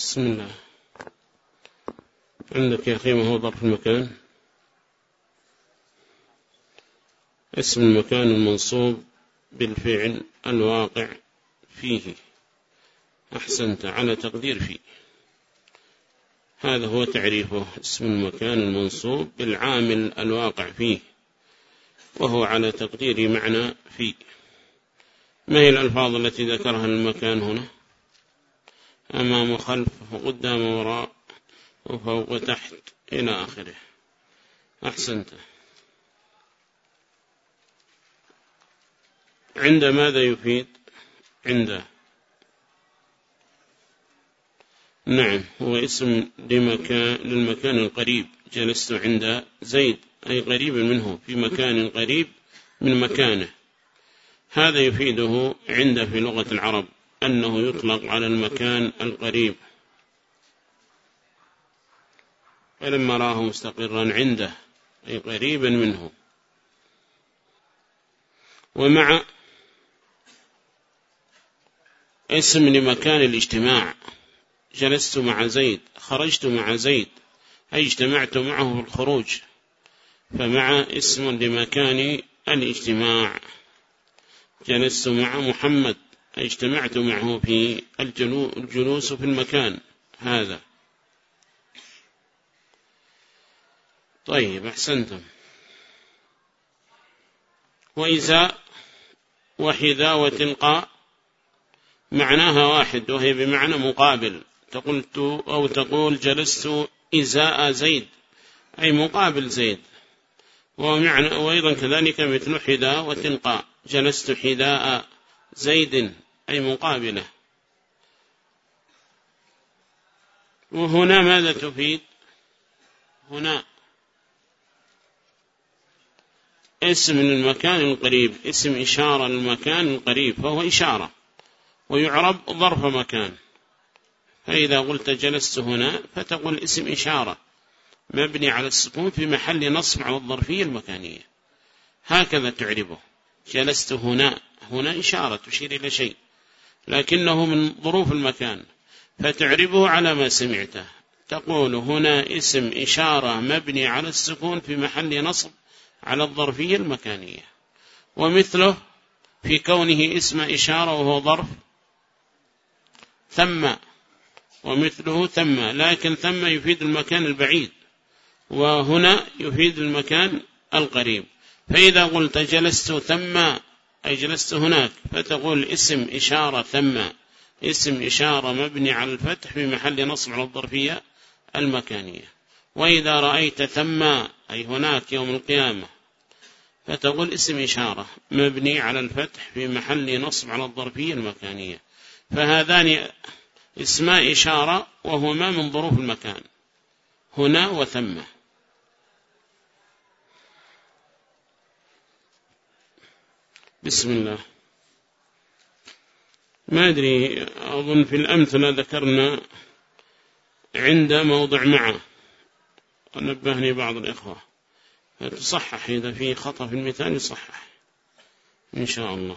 بسم الله. عندك يا أخي ما هو ظرف المكان؟ اسم المكان المنصوب بالفعل الواقع فيه. أحسنت على تقدير فيه. هذا هو تعريفه اسم المكان المنصوب بالعامل الواقع فيه وهو على تقدير معنى فيه. ما هي الألفاظ التي ذكرها المكان هنا؟ أمام وخلف وقدام وراء وفوق وتحت إلى آخره. أحسنت. عند ماذا يفيد؟ عند. نعم هو اسم لمكان للمكان القريب. جلست عند زيد أي قريب منه في مكان قريب من مكانه. هذا يفيده عند في لغة العرب. أنه يطلق على المكان القريب. فلما رآه مستقرا عنده أي قريبا منه. ومع اسم لمكان الاجتماع جلست مع زيد خرجت مع زيد أي اجتمعت معه في الخروج فمع اسم لمكان الاجتماع جلست مع محمد. اجتمعت معه في الجلوس في المكان هذا. طيب أحسنتم. وإذا وحذا وتلقى معناها واحد وهي بمعنى مقابل. تقولت أو تقول جلست إزاء زيد أي مقابل زيد. ومعنى وأيضا كذلك مثل حذاء وتلقى جلست حذاء. زيد أي مقابلة. وهنا ماذا تفيد؟ هنا اسم المكان القريب اسم إشارة للمكان القريب فهو إشارة. ويعرب ظرف مكان. فإذا قلت جلست هنا فتقول اسم إشارة. مبني على السكون في محل نصب على الظرفية المكانية. هكذا تعربه. جلست هنا هنا إشارة تشير إلى شيء لكنه من ظروف المكان فتعربه على ما سمعته. تقول هنا اسم إشارة مبني على السكون في محل نصب على الظرفية المكانية ومثله في كونه اسم إشارة وهو ظرف ثم ومثله ثم لكن ثم يفيد المكان البعيد وهنا يفيد المكان القريب. فإذا قلت جلست ثم أي جلست هناك فتقول اسم إشارة ثم اسم إشارة مبني على الفتح في محل نصب على الظرفية المكانية. وإذا رأيت ثم أي هناك يوم القيامة فتقول اسم إشارة مبني على الفتح في محل نصب على الظرفية المكانية. فهذان اسماء إشارة وهما من ظروف المكان هنا وثم بسم الله. ما أدري أظن في الأمثلة ذكرنا عند موضع معه. ونبهني بعض الإخوة. تصحح؟ إذا في خطأ في المثال يصحح. إن شاء الله.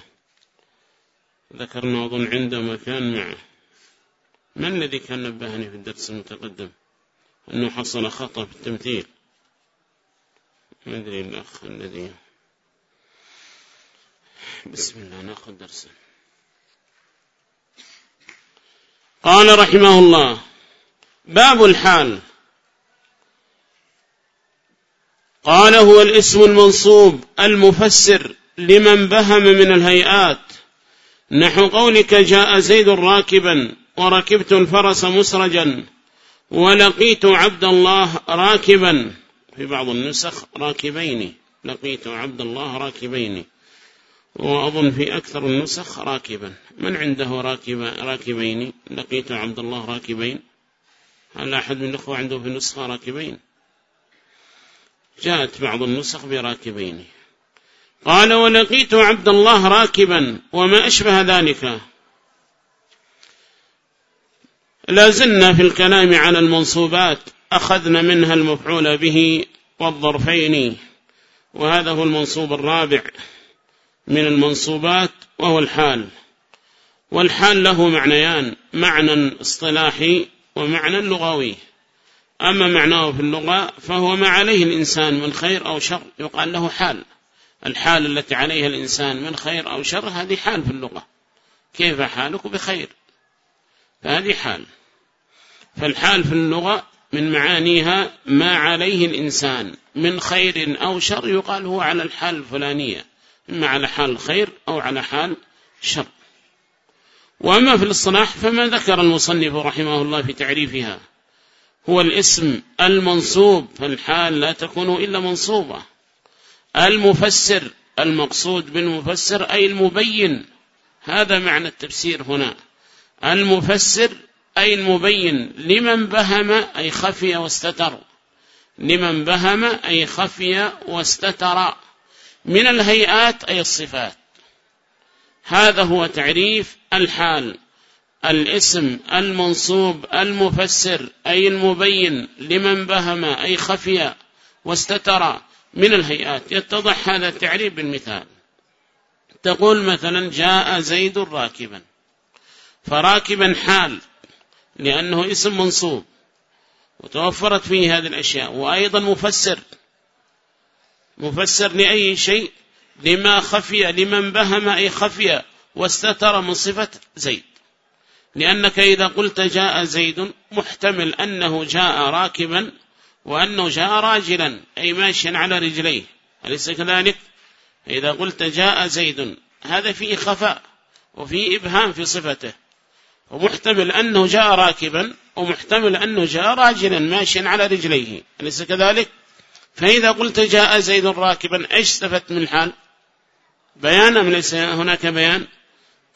ذكرنا أظن عند مكان معه. من الذي كان نبهني في الدرس المتقدم؟ أنه حصل خطأ في التمثيل. ما أدري الأخ الذي بسم الله نأخذ درسا قال رحمه الله باب الحال. قال هو الاسم المنصوب المفسر لمن بهم من الهيئات. نحو قولك جاء زيد راكبا وركبت الفرس مسرجا ولقيت عبد الله راكبا. في بعض النسخ راكبين. لقيت عبد الله راكبين. وأظن في أكثر النسخ راكبا. من عنده راكب راكبين؟ لقيت عبد الله راكبين. هل أحد من الأخوة عنده في نسخة راكبين؟ جاءت بعض النسخ براكبين. قال ولقيت عبد الله راكبا وما أشبه ذلك. لازلنا في الكلام على المنصوبات أخذنا منها المفعول به والظرفين. وهذا هو المنصوب الرابع. من المنصوبات وهو الحال. والحال له معنيان معنى اصطلاحي ومعنى لغوي. أما معناه في اللغة فهو ما عليه الإنسان من خير أو شر يقال له حال. الحال التي عليها الإنسان من خير أو شر هذه حال في اللغة. كيف حالك؟ بخير. فهذه حال. فالحال في اللغة من معانيها ما عليه الإنسان من خير أو شر يقال هو على الحال الفلانية. إما على حال خير أو على حال شر. وأما في الاصطلاح فما ذكر المصنف رحمه الله في تعريفها. هو الاسم المنصوب فالحال لا تكون إلا منصوبة. المفسر المقصود بالمفسر أي المبين. هذا معنى التفسير هنا. المفسر أي المبين. لمن بهم أي خفي واستتر. لمن بهم أي خفي واستتر. من الهيئات أي الصفات. هذا هو تعريف الحال الاسم المنصوب المفسر أي المبين لمن بهم أي خفي واستتر من الهيئات. يتضح هذا التعريف بالمثال. تقول مثلا جاء زيد راكبا. فراكبا حال لأنه اسم منصوب وتوفرت فيه هذه الأشياء وأيضا مفسر. مفسر لأي شيء لما خفي لمن بهم أي خفي واستتر من صفة زيد. لأنك إذا قلت جاء زيد محتمل أنه جاء راكبا وأنه جاء راجلا أي ماشيا على رجليه. أليس كذلك؟ إذا قلت جاء زيد هذا فيه خفاء وفيه إبهام في صفته. ومحتمل أنه جاء راكبا ومحتمل أنه جاء راجلا ماشيا على رجليه. أليس كذلك؟ فإذا قلت جاء زيد راكبا إيش استفدت من الحال بيانا ليس هناك بيان.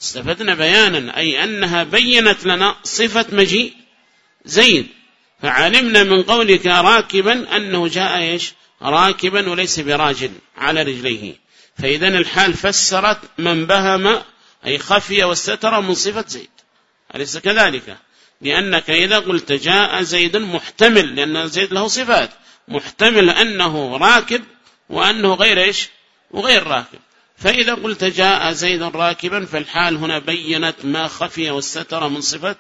استفدنا بيانا أي أنها بينت لنا صفة مجيء زيد. فعلمنا من قولك راكبا أنه جاء إيش؟ راكبا وليس براجل على رجليه. فإذا الحال فسرت من بهم أي خفي واستتر من صفة زيد. أليس كذلك؟ لأنك إذا قلت جاء زيد محتمل لأن زيد له صفات. محتمل أنه راكب وأنه غير إيش؟ وغير راكب. فإذا قلت جاء زيد راكبا فالحال هنا بينت ما خفي واستتر من صفة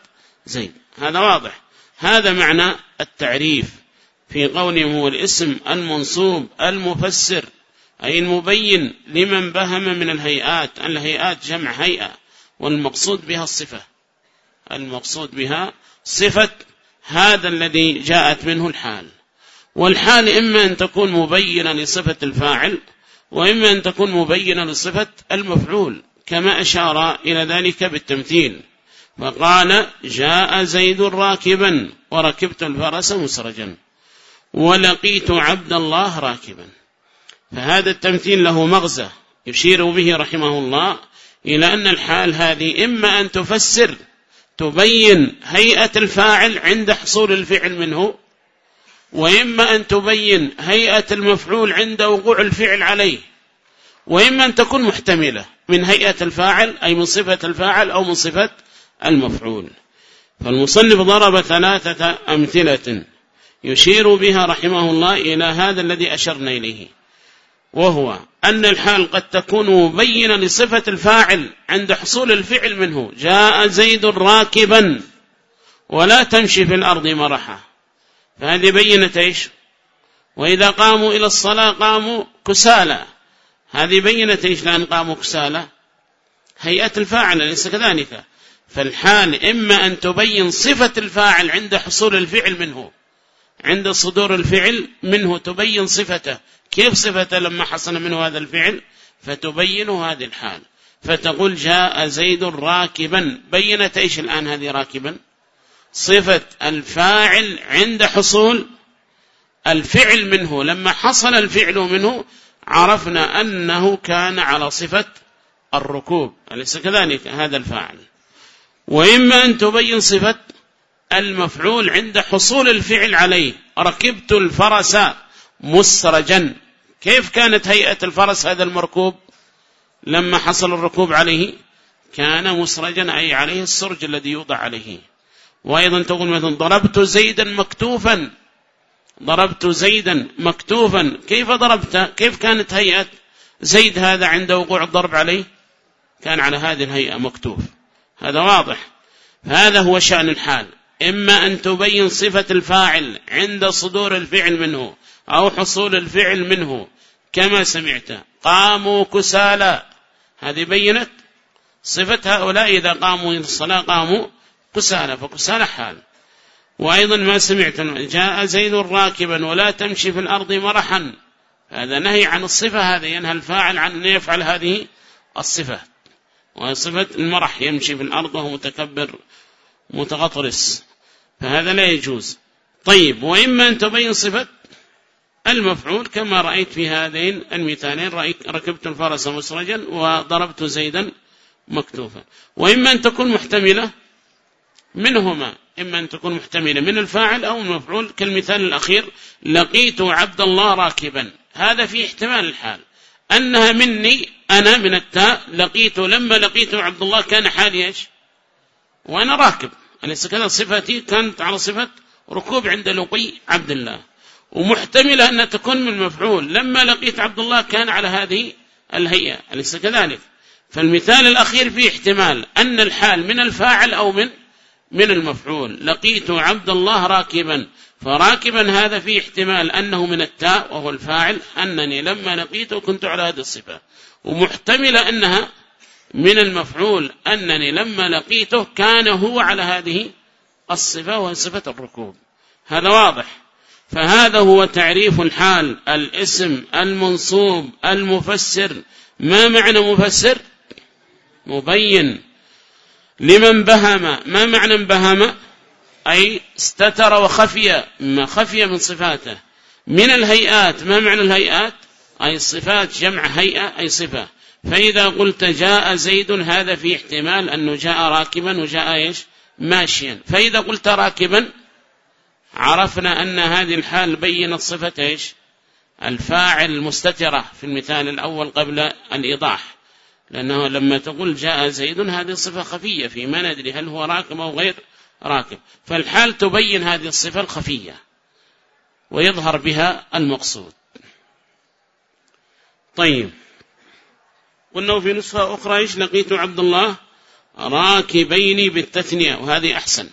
زيد. هذا واضح. هذا معنى التعريف في قوله هو الاسم المنصوب المفسر أي المبين لمن بهم من الهيئات. الهيئات جمع هيئة والمقصود بها الصفة. المقصود بها صفة هذا الذي جاءت منه الحال. والحال إما أن تكون مبينة لصفة الفاعل وإما أن تكون مبينة لصفة المفعول كما أشار إلى ذلك بالتمثيل. فقال جاء زيد راكبا وركبت الفرس مسرجا ولقيت عبد الله راكبا. فهذا التمثيل له مغزى يشير به رحمه الله إلى أن الحال هذه إما أن تفسر تبين هيئة الفاعل عند حصول الفعل منه وإما أن تبين هيئة المفعول عند وقوع الفعل عليه وإما أن تكون محتملة من هيئة الفاعل أي من صفة الفاعل أو من صفة المفعول. فالمصنف ضرب ثلاثة أمثلة يشير بها رحمه الله إلى هذا الذي أشرنا إليه وهو أن الحال قد تكون مبينة لصفة الفاعل عند حصول الفعل منه. جاء زيد راكبا ولا تمشي في الأرض مرحا. فهذه بينة إيش؟ وإذا قاموا إلى الصلاة قاموا كسالى. هذه بينة إيش لأن قاموا كسالى؟ هيئة الفاعل ليس كذلك. فالحال إما أن تبين صفة الفاعل عند حصول الفعل منه عند صدور الفعل منه تبين صفته. كيف صفته لما حصل منه هذا الفعل؟ فتبين هذه الحال. فتقول جاء زيد راكبا. بينت إيش الآن هذه راكبا؟ صفة الفاعل عند حصول الفعل منه. لما حصل الفعل منه عرفنا أنه كان على صفة الركوب. أليس كذلك هذا الفاعل؟ وإما أن تبين صفة المفعول عند حصول الفعل عليه. ركبت الفرس مسرجا. كيف كانت هيئة الفرس هذا المركوب؟ لما حصل الركوب عليه كان مسرجا أي عليه السرج الذي يوضع عليه. وأيضا تقول مثلا ضربت زيدا مكتوفا. ضربت زيدا مكتوفا. كيف ضربت؟ كيف كانت هيئة زيد هذا عند وقوع الضرب عليه؟ كان على هذه الهيئة مكتوف. هذا واضح. هذا هو شأن الحال. إما أن تبين صفة الفاعل عند صدور الفعل منه أو حصول الفعل منه كما سمعت. قاموا كسالى. هذه بينت صفة هؤلاء. إذا قاموا إلى الصلاة قاموا كسالى فكسالى حال. وأيضا ما سمعت جاء زيد راكبا ولا تمشي في الأرض مرحا. هذا نهي عن الصفة هذا ينهى الفاعل عن أن يفعل هذه الصفة. وصفة المرح يمشي في الأرض وهو متكبر متغطرس. فهذا لا يجوز. طيب وإما أن تبين صفة المفعول كما رأيت في هذين المثالين. ركبت الفرس مسرجا وضربت زيدا مكتوفا. وإما أن تكون محتملة منهما إما أن تكون محتملة من الفاعل أو المفعول كالمثال الأخير لقيت عبد الله راكبا. هذا في احتمال الحال. أنها مني أنا من التاء لقيت لما لقيت عبد الله كان حالي إيش؟ وأنا راكب. أليس كذا؟ صفتي كانت على صفة ركوب عند لقي عبد الله. ومحتملة أن تكون من مفعول. لما لقيت عبد الله كان على هذه الهيئة. أليس كذلك؟ فالمثال الأخير فيه احتمال أن الحال من الفاعل أو من من المفعول. لقيت عبد الله راكبا. فراكبا هذا فيه احتمال أنه من التاء وهو الفاعل أنني لما لقيته كنت على هذه الصفة. ومحتملة أنها من المفعول أنني لما لقيته كان هو على هذه الصفة وهي صفة الركوب. هذا واضح. فهذا هو تعريف الحال. الاسم المنصوب المفسر. ما معنى مفسر؟ مبين. لمن بهم ما معنى بهم؟ أي استتر وخفي ما خفي من صفاته. من الهيئات ما معنى الهيئات؟ أي الصفات جمع هيئة أي صفة. فإذا قلت جاء زيد هذا في احتمال أنه جاء راكبا وجاء إيش؟ ماشيا. فإذا قلت راكبا عرفنا أن هذه الحال بينت صفة إيش؟ الفاعل المستترة في المثال الأول قبل الإيضاح. لأنه لما تقول جاء زيد هذه صفة خفية في ما ندري هل هو راكب أو غير راكب. فالحال تبين هذه الصفة الخفية ويظهر بها المقصود. طيب. قلنا في نسخة أخرى إيش لقيت عبد الله؟ راكبين بالتثنية وهذه أحسن.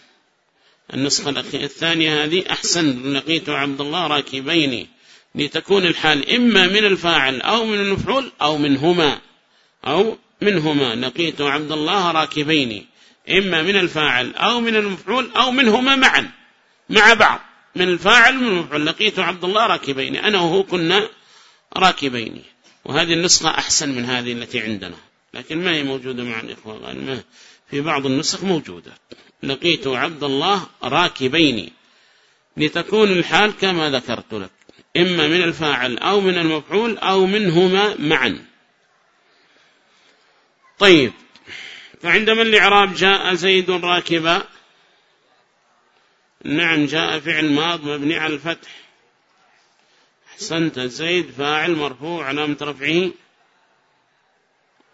النسخة الثانية هذه أحسن. لقيت عبد الله راكبين لتكون الحال إما من الفاعل أو من المفعول أو منهما. أو منهما. لقيت عبد الله راكبين إما من الفاعل أو من المفعول أو منهما معا مع بعض. من الفاعل من المفعول. لقيت عبد الله راكبين أنا وهو كنا راكبين. وهذه النسخة أحسن من هذه التي عندنا. لكن ما هي موجودة مع الإخوة؟ ما في بعض النسخ موجودة. لقيت عبد الله راكبين. لتكون الحال كما ذكرت لك. إما من الفاعل أو من المفعول أو منهما معا. طيب. فعندما الإعراب جاء زيد راكبا. نعم جاء فعل ماض مبني على الفتح. أحسنت. زيد فاعل مرفوع علامة رفعه.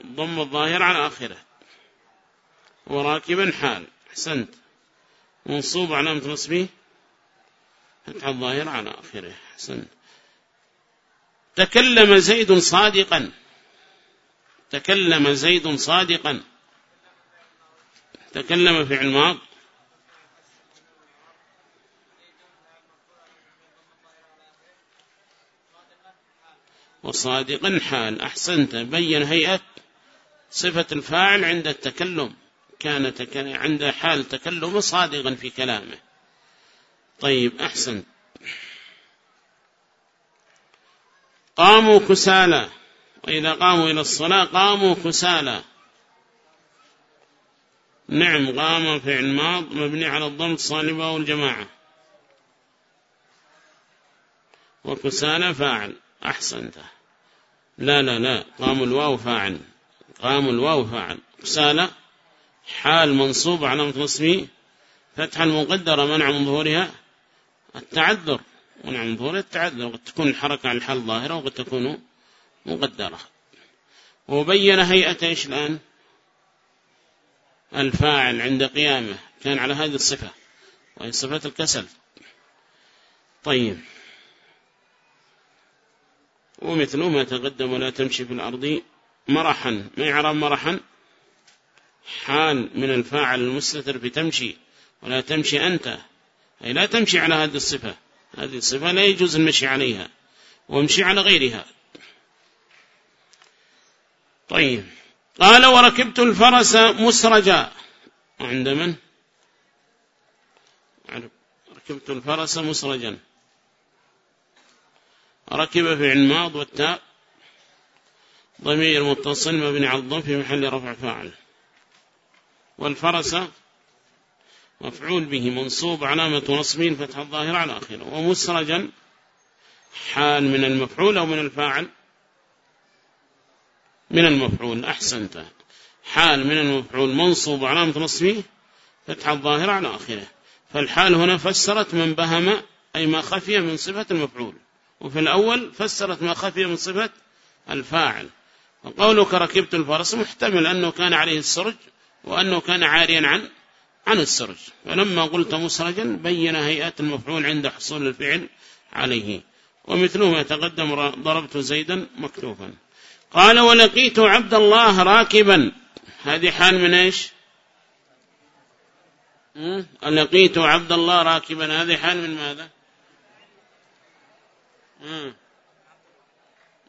ضم الظاهر على آخره. وراكبا حال. أحسنت. منصوب علامة نصبه. فتح الظاهر على آخره. أحسنت. تكلم زيد صادقا. تكلم زيد صادقا. تكلم في الماض. وصادقا حال. أحسنت. بين هيئة صفة الفاعل عند التكلم. كان عند حال تكلم صادقا في كلامه. طيب أحسن قاموا كسالى. وإذا قاموا إلى الصلاة قاموا كسالى. نعم قام فعل ماض مبني على الضم الصالبة والجماعة وكسالى فاعل أحسنت. لا لا لا قام الواو فاعل قام الواو فاعل. كسالى حال منصوب على نصبه فتح المقدرة منع من ظهورها التعذر. منع من ظهورها التعذر وقد تكون الحركة على الحال ظاهرة وقد تكون مقدرة. وبين هيئة إيش الآن؟ الفاعل عند قيامه. كان على هذه الصفة وهي صفة الكسل. طيب. ومثل ما تقدم ولا تمشي في الأرض مرحا. ما يعرف مرحا؟ حال من الفاعل المستتر بتمشي ولا تمشي أنت. أي لا تمشي على هذه الصفة. هذه الصفة لا يجوز المشي عليها وامشي على غيرها. طيب. قال وركبت الفرس مسرجا. عند من؟ ركبت الفرس مسرجا. ركب في الماض والتاء. ضمير متصل مبني على الضم في محل رفع فاعل. والفرس مفعول به منصوب علامة نصبين فتح الظاهر على آخره. ومسرجا حال من المفعول أو من الفاعل. من المفعول أحسنت. حال من المفعول منصوب علامة نصبه فتح الظاهر على آخره. فالحال هنا فسرت من بهم أي ما خفي من صفة المفعول. وفي الأول فسرت ما خفي من صفة الفاعل. وقولك ركبت الفرس محتمل أنه كان عليه السرج وأنه كان عاريا عن عن السرج. فلما قلت مسرجا بين هيئة المفعول عند حصول الفعل عليه. ومثله ما تقدم ضربت زيدا مكتوفا. قال ولقيت عبد الله راكبا. هذه حال من إيش؟ لقيت عبد الله راكبا. هذه حال من ماذا؟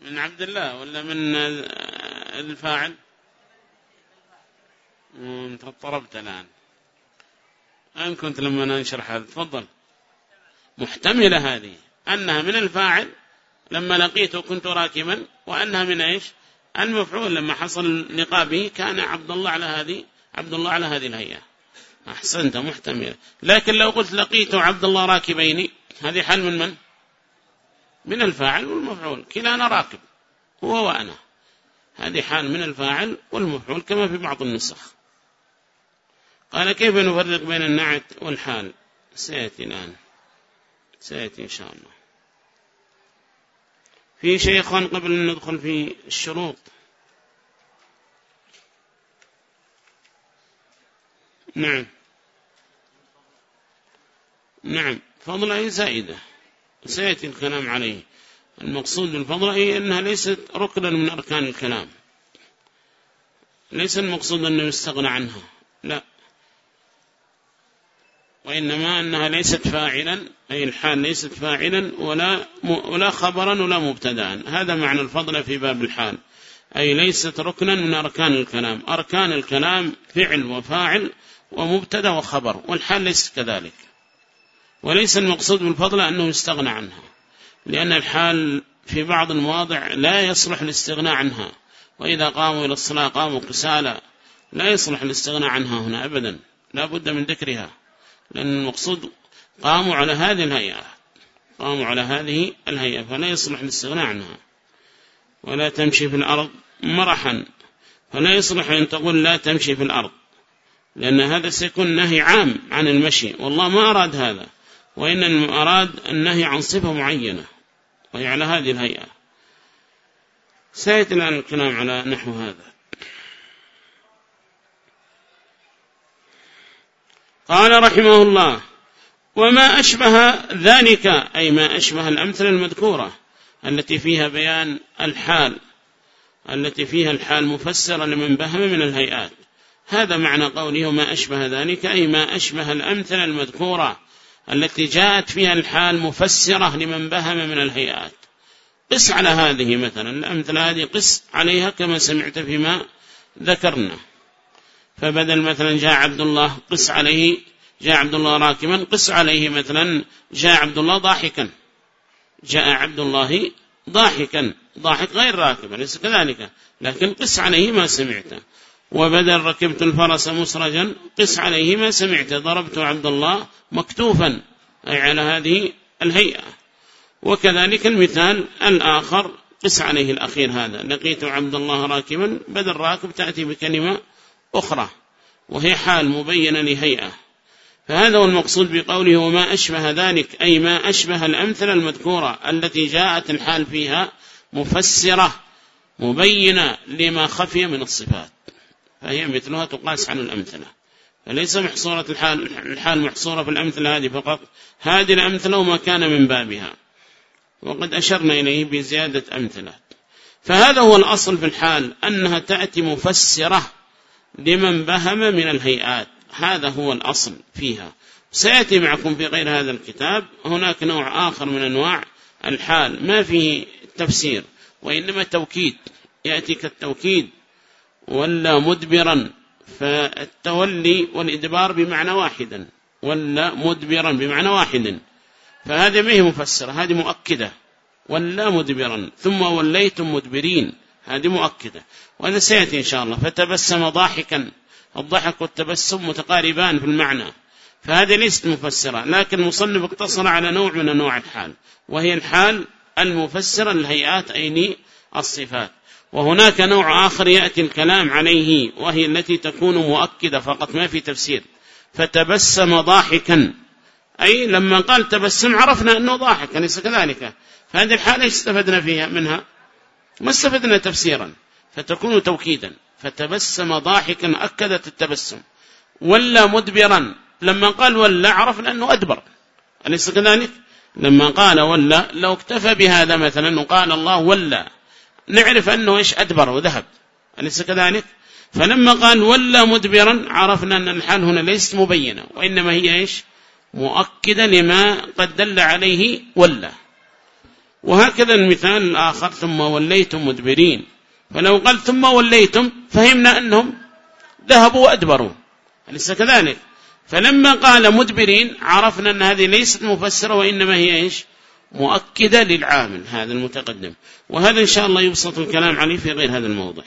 من عبد الله ولا من الفاعل؟ انت اضطربت الآن. أين كنت لما ننشرح هذا؟ تفضل. محتملة هذه. أنها من الفاعل؟ لما لقيته كنت راكبا وأنها من إيش؟ المفعول لما حصل لقابه كان عبد الله على هذه عبد الله على هذه الهيئة. أحسنت محتملة لكن لو قلت لقيت عبد الله راكبين هذه حل من من؟ من الفاعل والمفعول. كلانا راكب هو وأنا. هذه حال من الفاعل والمفعول كما في بعض النسخ. قال كيف نفرق بين النعت والحال؟ سيأتي الآن. سيأتي إن شاء الله. في شيخا قبل أن ندخل في الشروط. نعم. نعم. فضل أي زائدة؟ سيأتي الكلام عليه. المقصود بالفضل هي أنها ليست ركنا من أركان الكلام. ليس المقصود أنه يستغنى عنها لا وإنما أنها ليست فاعلا أي الحال ليست فاعلا ولا, ولا خبرا ولا مبتدا. هذا معنى الفضل في باب الحال. أي ليست ركنا من أركان الكلام. أركان الكلام فعل وفاعل ومبتدأ وخبر والحال ليست كذلك. وليس المقصود بالفضل أنه يستغنى عنها لأن الحال في بعض المواضع لا يصلح الاستغناء عنها. وإذا قاموا إلى الصلاة قاموا كسالى لا يصلح الاستغناء عنها هنا أبدا. لا بد من ذكرها. لأن المقصود قاموا على هذه الهيئة قاموا على هذه الهيئة فلا يصلح الاستغناء عنها ولا تمشي في الأرض مرحا فلا يصلح أن تقول لا تمشي في الأرض لأن هذا سيكون نهي عام عن المشي والله ما أراد هذا وإن أراد النهي عن صفة معينة وهي على هذه الهيئة. الآن الكلام على نحو هذا. قال رحمه الله وما أشبه ذلك أي ما أشبه الأمثلة المذكورة التي فيها بيان الحال التي فيها الحال مفسرة لمن بهم من الهيئات. هذا معنى قوله وما أشبه ذلك أي ما أشبه الأمثلة المذكورة التي جاءت فيها الحال مفسرة لمن بهم من الهيئات. قس على هذه مثلا الأمثلة هذه قس عليها كما سمعت فيما ذكرنا. فبدل مثلا جاء عبد الله قس عليه جاء عبد الله راكبا قس عليه مثلا جاء عبد الله ضاحكا. جاء عبد الله ضاحكا. ضاحك غير راكبا ليس كذلك؟ لكن قس عليه ما سمعت. وبدل ركبت الفرس مسرجا قس عليه ما سمعت. ضربت عبد الله مكتوفا أي على هذه الهيئة. وكذلك المثال الآخر قس عليه الأخير هذا. لقيت عبد الله راكبا بدل راكب تأتي بكلمة أخرى وهي حال مبينة لهيئة. فهذا هو المقصود بقوله وما أشبه ذلك أي ما أشبه الأمثلة المذكورة التي جاءت الحال فيها مفسرة مبينة لما خفي من الصفات. فهي مثلها تقاس عن الأمثلة. فليس محصورة الحال, الحال محصورة في الأمثلة هذه فقط. هذه الأمثلة وما كان من بابها. وقد أشرنا إليه بزيادة أمثلة فهذا هو الأصل في الحال أنها تأتي مفسرة لمن بهم من الهيئات. هذا هو الأصل فيها. سيأتي معكم في غير هذا الكتاب هناك نوع آخر من أنواع الحال. ما فيه تفسير وإنما توكيد. يأتي كالتوكيد. ولا مدبرا. فالتولي والإدبار بمعنى واحدا. ولا مدبرا بمعنى واحد. فهذه ما هي مفسرة. هذه مؤكدة. ولا مدبرا. ثم وليتم مدبرين. هذه مؤكدة. وهذا سيأتي إن شاء الله. فتبسم ضاحكا. الضحك والتبسم متقاربان في المعنى. فهذه ليست مفسرة. لكن المصنف اقتصر على نوع من أنواع الحال. وهي الحال المفسرة للهيئات أي الصفات. وهناك نوع آخر يأتي الكلام عليه وهي التي تكون مؤكدة فقط ما في تفسير. فتبسم ضاحكا. أي لما قال تبسم عرفنا أنه ضاحك أليس كذلك؟ فهذه الحالة استفدنا فيها منها؟ ما استفدنا تفسيرا. فتكون توكيدا. فتبسم ضاحكا أكدت التبسم. ولا مدبرا. لما قال ولا عرفنا أنه أدبر. أليس كذلك؟ لما قال ولا لو اكتفى بهذا مثلا وقال الله ولا نعرف أنه إيش؟ أدبر وذهب. أليس كذلك؟ فلما قال ولا مدبرا عرفنا أن الحال هنا ليست مبينة وإنما هي إيش؟ مؤكدة لما قد دل عليه ولا. وهكذا المثال الآخر ثم وليتم مدبرين. فلو قال ثم وليتم فهمنا أنهم ذهبوا وأدبروا. أليس كذلك؟ فلما قال مدبرين عرفنا أن هذه ليست مفسرة وإنما هي إيش؟ مؤكدة للعامل هذا المتقدم. وهذا إن شاء الله يبسط الكلام عليه في غير هذا الموضع.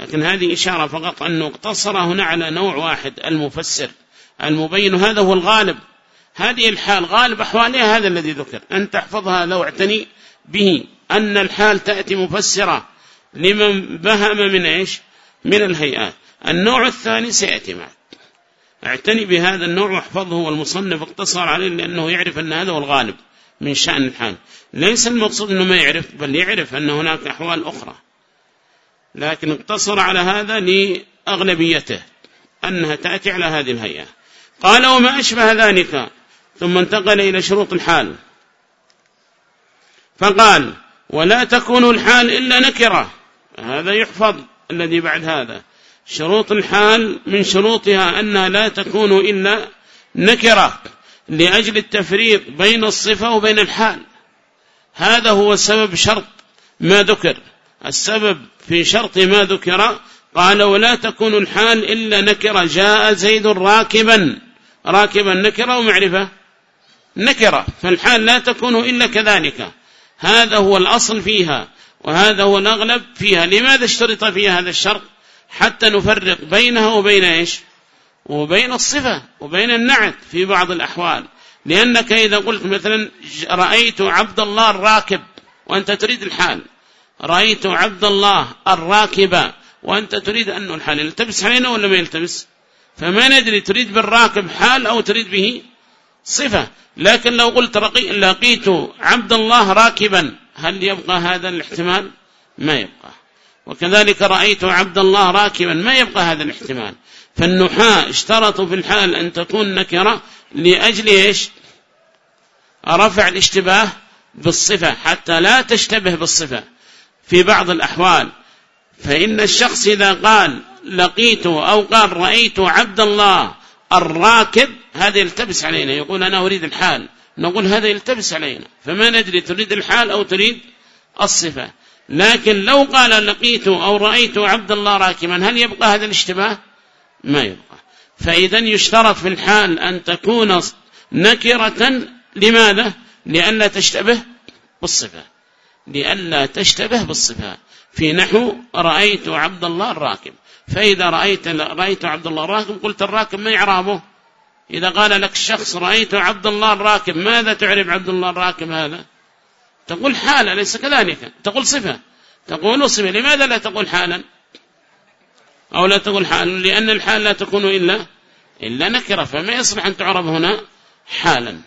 لكن هذه إشارة فقط أنه اقتصر هنا على نوع واحد المفسر. المبين هذا هو الغالب. هذه الحال غالب أحوالها هذا الذي ذكر. أن تحفظها لو اعتني به. أن الحال تأتي مفسرة لمن بهم من إيش؟ من الهيئات. النوع الثاني سيأتي معك. اعتني بهذا النوع واحفظه. والمصنف اقتصر عليه لأنه يعرف أن هذا هو الغالب من شأن الحال. ليس المقصود أنه ما يعرف بل يعرف أن هناك أحوال أخرى. لكن اقتصر على هذا لأغلبيته. أنها تأتي على هذه الهيئة. قال وما أشبه ذلك؟ ثم انتقل إلى شروط الحال. فقال ولا تكون الحال إلا نكرة. هذا يحفظ الذي بعد هذا. شروط الحال من شروطها أنها لا تكون إلا نكرة لأجل التفريق بين الصفة وبين الحال. هذا هو سبب شرط ما ذكر. السبب في شرط ما ذكر قال ولا تكون الحال إلا نكرة. جاء زيد راكبا. راكبا نكرة ومعرفة. نكرة. فالحال لا تكون إلا كذلك. هذا هو الأصل فيها وهذا هو الأغلب فيها. لماذا اشترط فيها هذا الشرط؟ حتى نفرق بينها وبين إيش؟ وبين الصفة وبين النعت في بعض الأحوال. لأنك إذا قلت مثلا رأيت عبد الله الراكب وأنت تريد الحال. رأيت عبد الله الراكب وأنت تريد أنه الحال. يلتبس علينا ولا ما يلتبس؟ فما ندري تريد بالراكب حال أو تريد به؟ صفة. لكن لو قلت لقيت عبد الله راكبا هل يبقى هذا الاحتمال؟ ما يبقى. وكذلك رأيت عبد الله راكبا ما يبقى هذا الاحتمال. فالنحاة اشترطوا في الحال أن تكون نكرة لأجل إيش؟ رفع الاشتباه بالصفة حتى لا تشتبه بالصفة. في بعض الأحوال فإن الشخص إذا قال لقيت أو قال رأيت عبد الله الراكب هذا يلتبس علينا. يقول أنا أريد الحال. نقول هذا يلتبس علينا. فما ندري تريد الحال أو تريد الصفة. لكن لو قال لقيت أو رأيت عبد الله راكبا هل يبقى هذا الاشتباه؟ ما يبقى. فإذا يشترط في الحال أن تكون نكرة. لماذا؟ لألا تشتبه بالصفة. لألا تشتبه بالصفة. في نحو رأيت عبد الله الراكب. فإذا رأيت, رأيت عبد الله الراكب قلت الراكب ما يعرابه إذا قال لك الشخص رأيت عبد الله الراكب ماذا تعرف عبد الله الراكب هذا؟ تقول حالا ليس كذلك. تقول صفة. تقول صفة. لماذا لا تقول حالا؟ أو لا تقول حالا؟ لأن الحال لا تكون إلا إلا نكرة. فما يصلح أن تعرب هنا حالا؟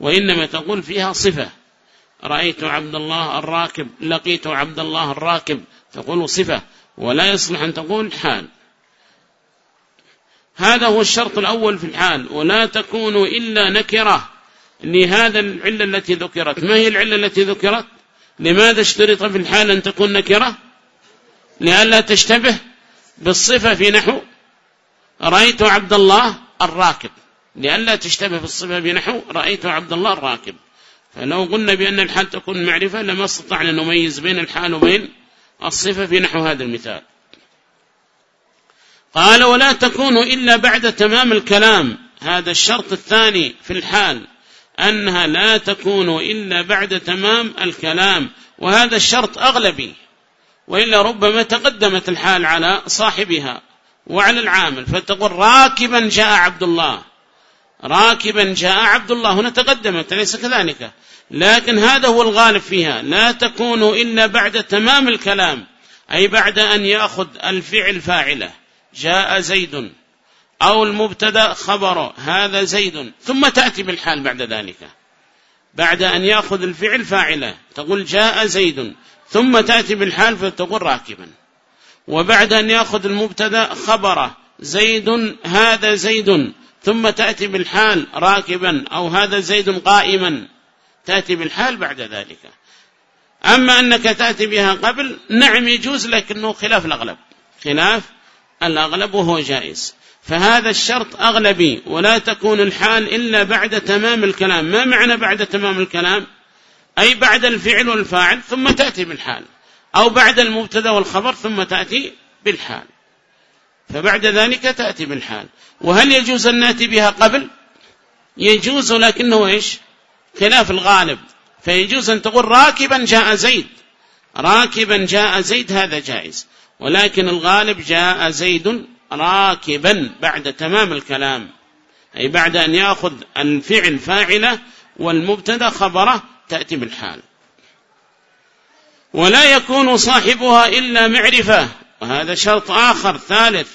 وإنما تقول فيها صفة. رأيت عبد الله الراكب لقيت عبد الله الراكب تقول صفة. ولا يصلح أن تقول حال. هذا هو الشرط الأول في الحال ولا تكون إلا نكرة لهذا العلة التي ذكرت. ما هي العلة التي ذكرت؟ لماذا اشترط في الحال أن تكون نكرة؟ لئلا تشتبه بالصفة في نحو رأيت عبد الله الراكب. لئلا تشتبه في الصفة بنحو رأيت عبد الله الراكب. فلو قلنا بأن الحال تكون معرفة لما استطعنا نميز بين الحال وبين الصفة في نحو هذا المثال. قال ولا تكون إلا بعد تمام الكلام. هذا الشرط الثاني في الحال أنها لا تكون إلا بعد تمام الكلام. وهذا الشرط أغلبي. وإلا ربما تقدمت الحال على صاحبها وعلى العامل. فتقول راكبا جاء عبد الله. راكبا جاء عبد الله. هنا تقدمت ليس كذلك؟ لكن هذا هو الغالب فيها. لا تكون إلا بعد تمام الكلام. أي بعد أن يأخذ الفعل فاعلة. جاء زيد أو المبتدأ خبره هذا زيد ثم تأتي بالحال بعد ذلك. بعد أن يأخذ الفعل فاعله تقول جاء زيد ثم تأتي بالحال فتقول راكبا. وبعد أن يأخذ المبتدأ خبره زيد هذا زيد ثم تأتي بالحال راكبا أو هذا زيد قائما تأتي بالحال بعد ذلك. أما أنك تأتي بها قبل نعم يجوز لكنه خلاف الأغلب. خلاف الأغلب وهو جائز. فهذا الشرط أغلبي ولا تكون الحال إلا بعد تمام الكلام. ما معنى بعد تمام الكلام؟ أي بعد الفعل والفاعل ثم تأتي بالحال أو بعد المبتدأ والخبر ثم تأتي بالحال. فبعد ذلك تأتي بالحال. وهل يجوز أن نأتي بها قبل؟ يجوز لكنه إيش؟ خلاف الغالب. فيجوز أن تقول راكبا جاء زيد. راكبا جاء زيد هذا جائز. ولكن الغالب جاء زيد راكبا بعد تمام الكلام. أي بعد أن يأخذ الفعل فاعلة والمبتدأ خبره تأتي بالحال. ولا يكون صاحبها إلا معرفة. وهذا شرط آخر ثالث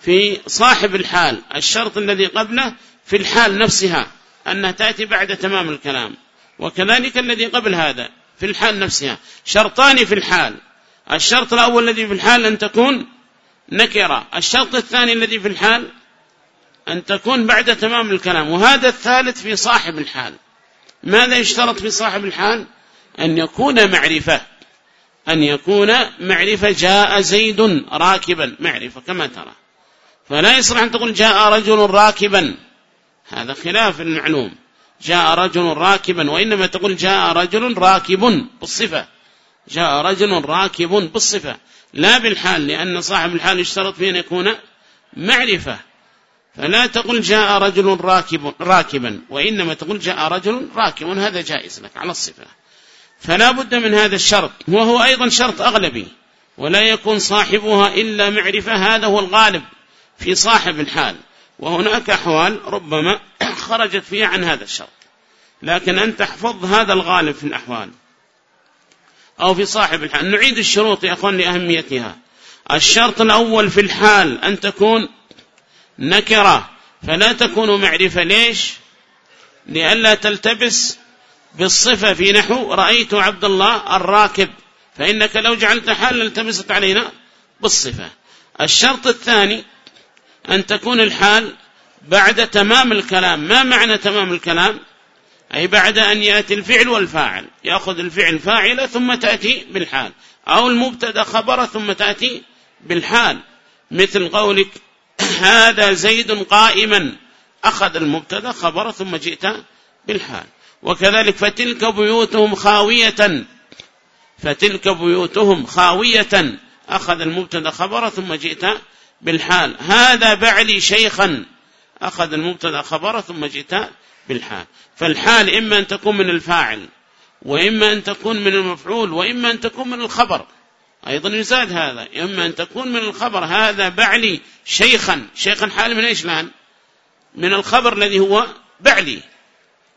في صاحب الحال. الشرط الذي قبله في الحال نفسها أنها تأتي بعد تمام الكلام. وكذلك الذي قبل هذا في الحال نفسها. شرطان في الحال. الشرط الأول الذي في الحال أن تكون نكرة. الشرط الثاني الذي في الحال أن تكون بعد تمام الكلام. وهذا الثالث في صاحب الحال. ماذا يشترط في صاحب الحال؟ أن يكون معرفة. أن يكون معرفة جاء زيد راكبا. معرفة كما ترى. فلا يصلح أن تقول جاء رجل راكبا. هذا خلاف المعلوم. جاء رجل راكبا. وإنما تقول جاء رجل راكب بالصفة. جاء رجل راكب بالصفة. لا بالحال لأن صاحب الحال يشترط في أن يكون معرفة. فلا تقول جاء رجل راكب راكبا وإنما تقول جاء رجل راكب هذا جائز لك على الصفة. فلا بد من هذا الشرط وهو أيضا شرط أغلبي. ولا يكون صاحبها إلا معرفة هذا هو الغالب في صاحب الحال. وهناك أحوال ربما خرجت فيها عن هذا الشرط. لكن أن تحفظ هذا الغالب في الأحوال. أو في صاحب الحال. نعيد الشروط يا أخوان لأهميتها. الشرط الأول في الحال أن تكون نكرة فلا تكون معرفة. ليش؟ لئلا تلتبس بالصفة في نحو رأيت عبد الله الراكب فإنك لو جعلت حال التبست علينا بالصفة. الشرط الثاني أن تكون الحال بعد تمام الكلام. ما معنى تمام الكلام؟ أي بعد أن يأتي الفعل والفاعل. يأخذ الفعل فاعل ثم تأتي بالحال. أو المبتدأ خبر ثم تأتي بالحال. مثل قولك هذا زيد قائما. أخذ المبتدأ خبر ثم جئت بالحال. وكذلك فتلك بيوتهم خاوية. فتلك بيوتهم خاوية. أخذ المبتدأ خبر ثم جئت بالحال. هذا بعلي شيخا. أخذ المبتدأ خبر ثم جئت بالحال. فالحال إما أن تكون من الفاعل وإما أن تكون من المفعول وإما أن تكون من الخبر. أيضا يزاد هذا. إما أن تكون من الخبر. هذا بعلي شيخا. شيخا حال من إيش الآن؟ من الخبر الذي هو بعلي.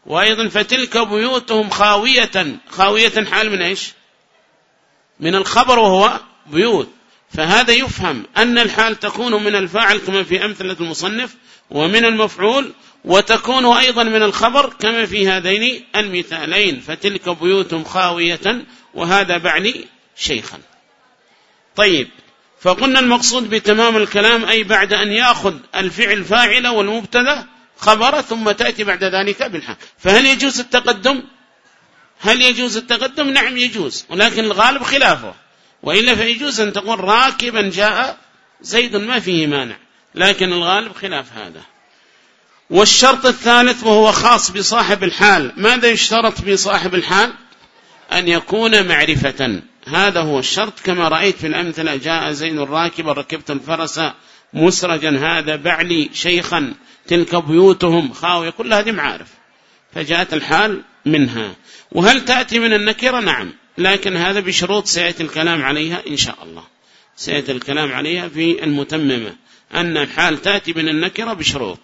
وأيضا فتلك بيوتهم خاوية. خاوية حال من إيش؟ من الخبر وهو بيوت. فهذا يفهم أن الحال تكون من الفاعل كما في أمثلة المصنف ومن المفعول وتكون أيضا من الخبر كما في هذين المثالين فتلك بيوت خاوية وهذا بعني شيخا. طيب فقلنا المقصود بتمام الكلام أي بعد أن يأخذ الفعل فاعل والمبتدأ خبر ثم تأتي بعد ذلك بالحال فهل يجوز التقدم؟ هل يجوز التقدم؟ نعم يجوز ولكن الغالب خلافه. وإلا فيجوز أن تقول راكبا جاء زيد ما فيه مانع. لكن الغالب خلاف هذا. والشرط الثالث وهو خاص بصاحب الحال. ماذا يشترط بصاحب الحال؟ أن يكون معرفة. هذا هو الشرط. كما رأيت في الأمثلة جاء زين الراكب ركبت الفرس مسرجا. هذا بعلي شيخا. تلك بيوتهم. خاوية كل هذه معارف. فجاءت الحال منها. وهل تأتي من النكرة؟ نعم. لكن هذا بشروط سيأتي الكلام عليها إن شاء الله. سيأتي الكلام عليها في المتممة. أن الحال تأتي من النكرة بشروط.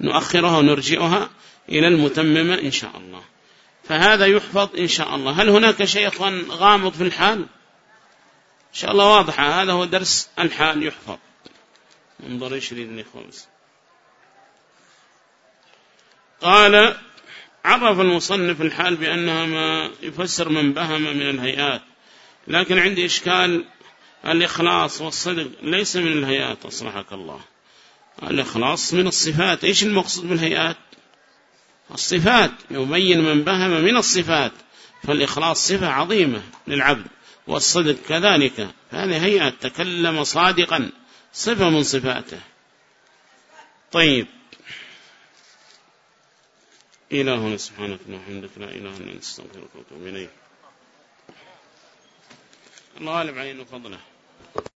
نؤخرها ونرجئها إلى المتممة إن شاء الله. فهذا يحفظ إن شاء الله. هل هناك شيء غامض في الحال؟ إن شاء الله واضحة. هذا هو درس الحال يحفظ. انظر إيش يريدني خمس قال عرف المصنف الحال بأنها ما يفسر من بهم من الهيئات لكن عندي إشكال الإخلاص والصدق ليس من الهيئات أصلحك الله. الإخلاص من الصفات إيش المقصود بالهيئات؟ الصفات يبين من بهم من الصفات فالإخلاص صفة عظيمة للعبد والصدق كذلك هذه هيئة تكلم صادقا صفة من صفاته. طيب. إلهنا سبحانك وحمدك لا إله إلا أنت استغفرك وأتوب إليك. الله علينا فضله.